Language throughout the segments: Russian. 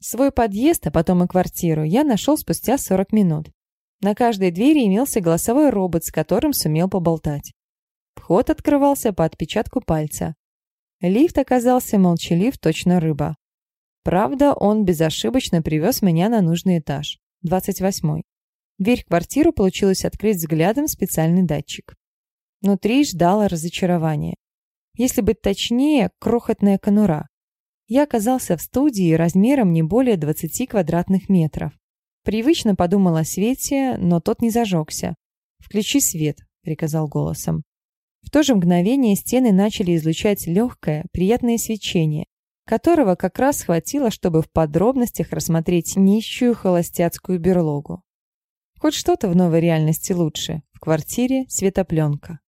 Свой подъезд, а потом и квартиру, я нашел спустя 40 минут. На каждой двери имелся голосовой робот, с которым сумел поболтать. Вход открывался по отпечатку пальца. Лифт оказался молчалив, точно рыба. Правда, он безошибочно привез меня на нужный этаж, 28-й. Дверь в квартиру получилось открыть взглядом специальный датчик. Внутри ждало разочарование. Если быть точнее, крохотная конура. Я оказался в студии размером не более 20 квадратных метров. Привычно подумал о свете, но тот не зажегся. «Включи свет», — приказал голосом. В то же мгновение стены начали излучать легкое, приятное свечение, которого как раз хватило, чтобы в подробностях рассмотреть нищую холостяцкую берлогу. Хоть что-то в новой реальности лучше. В квартире светопленка.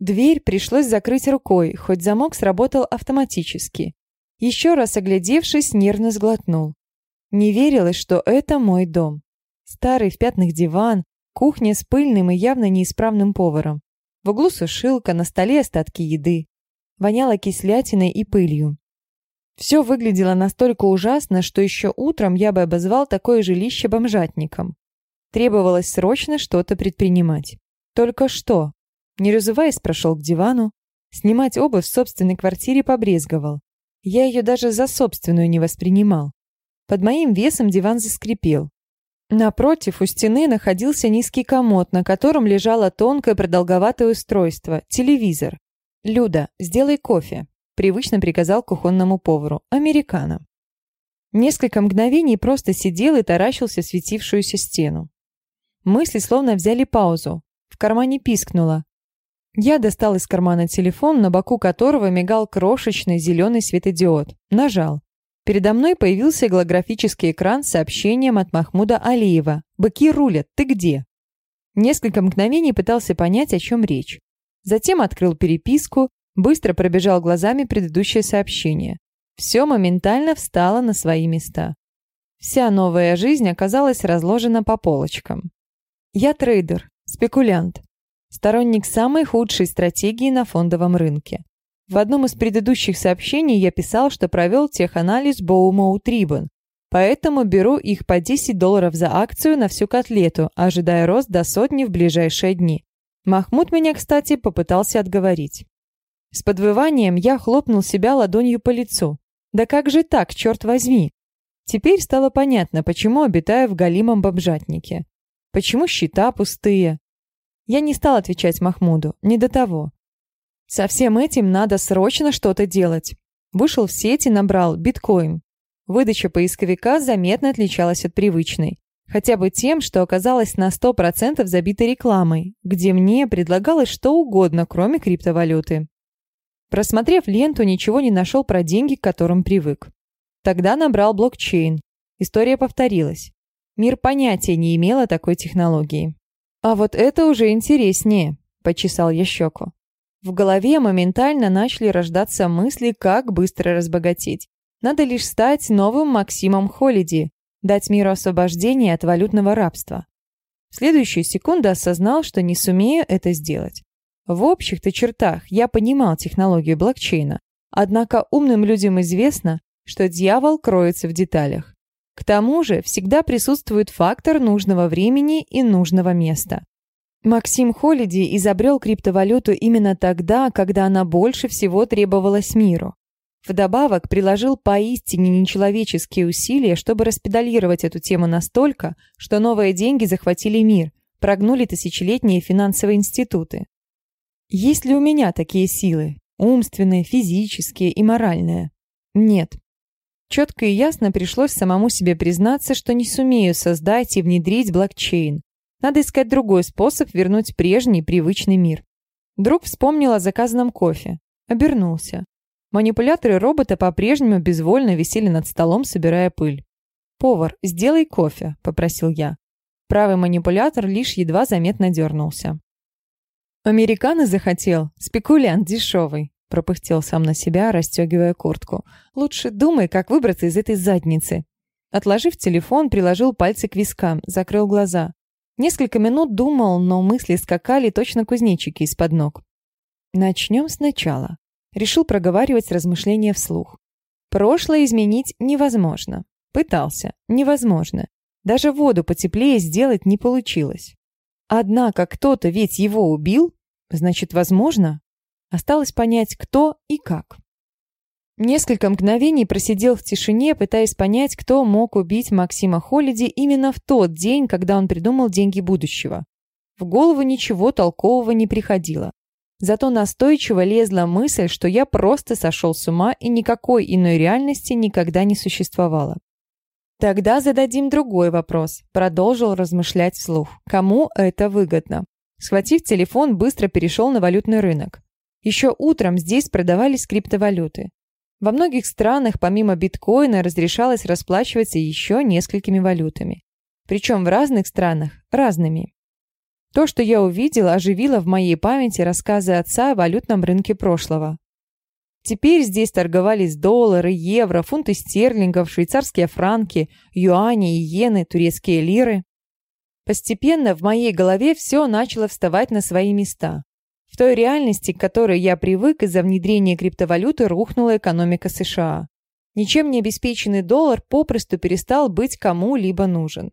Дверь пришлось закрыть рукой, хоть замок сработал автоматически. Еще раз оглядевшись, нервно сглотнул. Не верилось, что это мой дом. Старый в пятнах диван, кухня с пыльным и явно неисправным поваром. В углу сушилка, на столе остатки еды. Воняло кислятиной и пылью. Все выглядело настолько ужасно, что еще утром я бы обозвал такое жилище бомжатником. Требовалось срочно что-то предпринимать. Только что? Не разуваясь, прошел к дивану. Снимать обувь в собственной квартире побрезговал. Я ее даже за собственную не воспринимал. Под моим весом диван заскрипел. Напротив, у стены находился низкий комод, на котором лежало тонкое продолговатое устройство – телевизор. «Люда, сделай кофе», – привычно приказал кухонному повару. «Американо». Несколько мгновений просто сидел и таращился светившуюся стену. Мысли словно взяли паузу. В кармане пискнуло. Я достал из кармана телефон, на боку которого мигал крошечный зеленый светодиод. Нажал. Передо мной появился голографический экран с сообщением от Махмуда Алиева. «Быки рулят, ты где?» Несколько мгновений пытался понять, о чем речь. Затем открыл переписку, быстро пробежал глазами предыдущее сообщение. Все моментально встало на свои места. Вся новая жизнь оказалась разложена по полочкам. Я трейдер, спекулянт, сторонник самой худшей стратегии на фондовом рынке. В одном из предыдущих сообщений я писал, что провел теханализ Боумоу Трибун, поэтому беру их по 10 долларов за акцию на всю котлету, ожидая рост до сотни в ближайшие дни. Махмуд меня, кстати, попытался отговорить. С подвыванием я хлопнул себя ладонью по лицу. Да как же так, черт возьми? Теперь стало понятно, почему обитаю в галимом бомжатнике. Почему счета пустые. Я не стал отвечать Махмуду, не до того. Со всем этим надо срочно что-то делать. Вышел в сеть и набрал биткоин. Выдача поисковика заметно отличалась от привычной. Хотя бы тем, что оказалась на 100% забитой рекламой, где мне предлагалось что угодно, кроме криптовалюты. Просмотрев ленту, ничего не нашел про деньги, к которым привык. Тогда набрал блокчейн. История повторилась. Мир понятия не имел о такой технологии. «А вот это уже интереснее», – почесал я щеку. В голове моментально начали рождаться мысли, как быстро разбогатеть. Надо лишь стать новым Максимом Холиди, дать миру освобождение от валютного рабства. В следующую секунду осознал, что не сумею это сделать. В общих-то чертах я понимал технологию блокчейна, однако умным людям известно, что дьявол кроется в деталях. К тому же всегда присутствует фактор нужного времени и нужного места. Максим Холиди изобрел криптовалюту именно тогда, когда она больше всего требовалась миру. Вдобавок приложил поистине нечеловеческие усилия, чтобы распедалировать эту тему настолько, что новые деньги захватили мир, прогнули тысячелетние финансовые институты. Есть ли у меня такие силы? Умственные, физические и моральные? Нет. Четко и ясно пришлось самому себе признаться, что не сумею создать и внедрить блокчейн, надо искать другой способ вернуть прежний привычный мир. Друг вспомнил о заказанном кофе. Обернулся. Манипуляторы робота по-прежнему безвольно висели над столом, собирая пыль. «Повар, сделай кофе», — попросил я. Правый манипулятор лишь едва заметно дернулся. «Американо захотел? Спекулянт дешевый», — пропыхтел сам на себя, расстегивая куртку. «Лучше думай, как выбраться из этой задницы». Отложив телефон, приложил пальцы к вискам, закрыл глаза. Несколько минут думал, но мысли скакали точно кузнечики из-под ног. Начнем сначала. Решил проговаривать размышления вслух. Прошлое изменить невозможно. Пытался. Невозможно. Даже воду потеплее сделать не получилось. Однако кто-то ведь его убил, значит, возможно. Осталось понять, кто и как. Несколько мгновений просидел в тишине, пытаясь понять, кто мог убить Максима Холиди именно в тот день, когда он придумал деньги будущего. В голову ничего толкового не приходило. Зато настойчиво лезла мысль, что я просто сошел с ума и никакой иной реальности никогда не существовало. Тогда зададим другой вопрос, продолжил размышлять вслух. Кому это выгодно? Схватив телефон, быстро перешел на валютный рынок. Еще утром здесь продавались криптовалюты. Во многих странах помимо биткоина разрешалось расплачиваться еще несколькими валютами. Причем в разных странах разными. То, что я увидела, оживило в моей памяти рассказы отца о валютном рынке прошлого. Теперь здесь торговались доллары, евро, фунты стерлингов, швейцарские франки, юани иены, турецкие лиры. Постепенно в моей голове все начало вставать на свои места. В той реальности, к которой я привык, из-за внедрения криптовалюты рухнула экономика США. Ничем не обеспеченный доллар попросту перестал быть кому-либо нужен.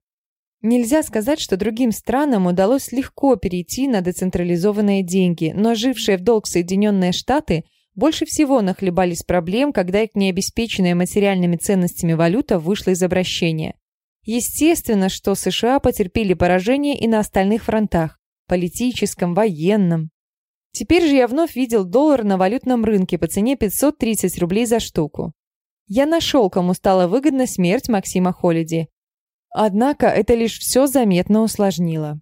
Нельзя сказать, что другим странам удалось легко перейти на децентрализованные деньги, но жившие в долг Соединенные Штаты больше всего нахлебались проблем, когда их необеспеченная материальными ценностями валюта вышла из обращения. Естественно, что США потерпели поражение и на остальных фронтах – политическом, военном. Теперь же я вновь видел доллар на валютном рынке по цене 530 рублей за штуку. Я нашел, кому стала выгодна смерть Максима Холиди. Однако это лишь все заметно усложнило.